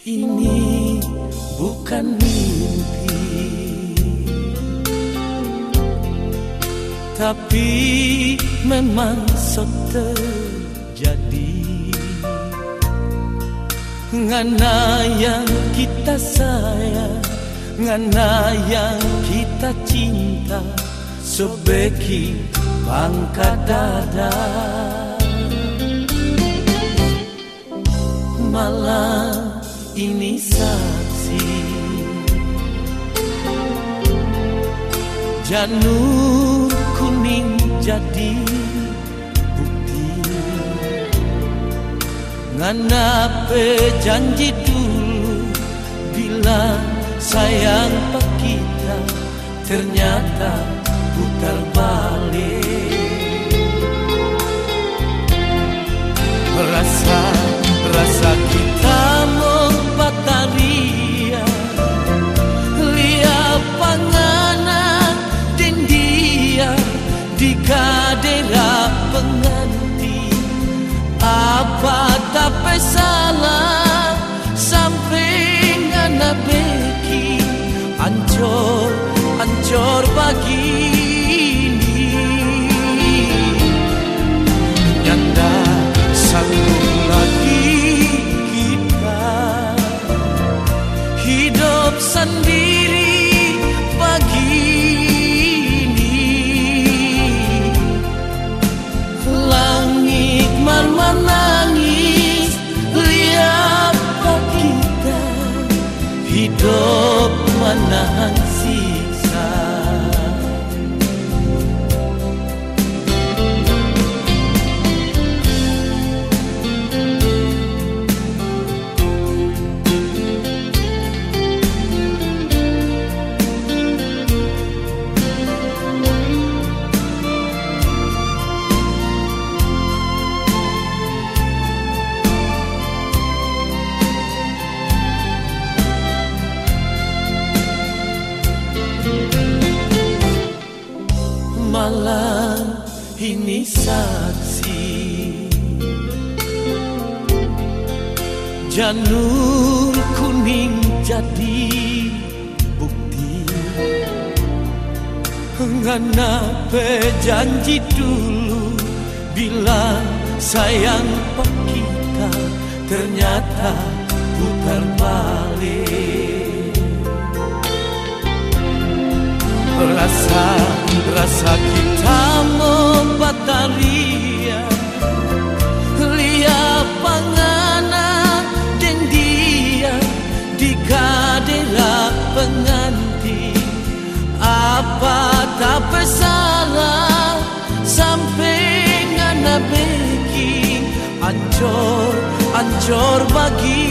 Ini bukan mimpi. Tapi memang sok terjadi. Ngana yang kita sayang Ngana yang kita cinta Sebeki bangka dada. Malam Janur kuning jadi Nganape janji dulu Bila sayang pak kita Ternyata putar ancor ancor pagi ini. Nyanda sanggup lagi kita. Hidup sendiri pagi ini. Langit marmana hidup 患难。Malam ini saksi. Janur kuning jadi bukti Ngana janji dulu Bila sayang pak kita Ternyata putar balik. Rasa Rasa kita membataria Lia pangana dan dia Di kadera penganti. Apa tak bersalah Sampai ngana beki? Ancor, ancor bagi